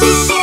Thank you.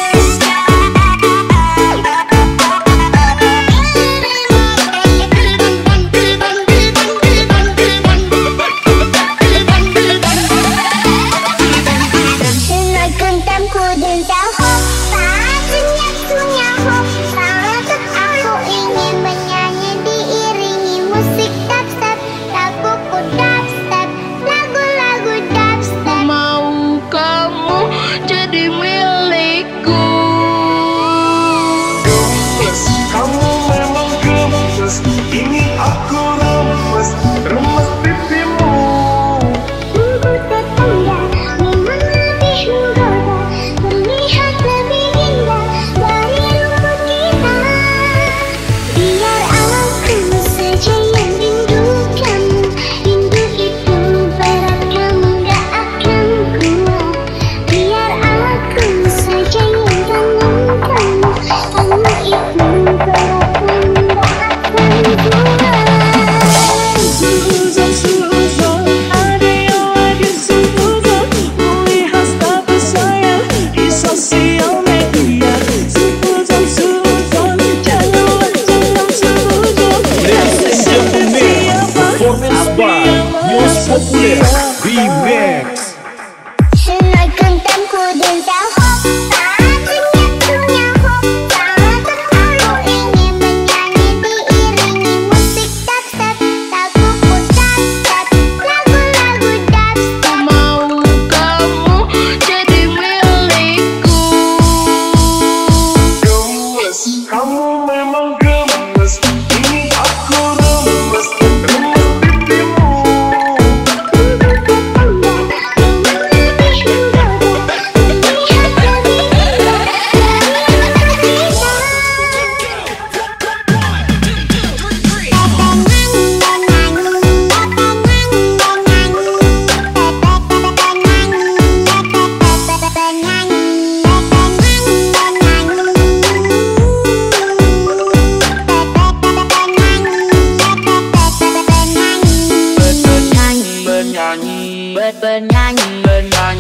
bên ngang bên ngang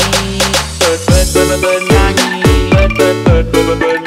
bên bên bên bên ngang bên bên bên bên bên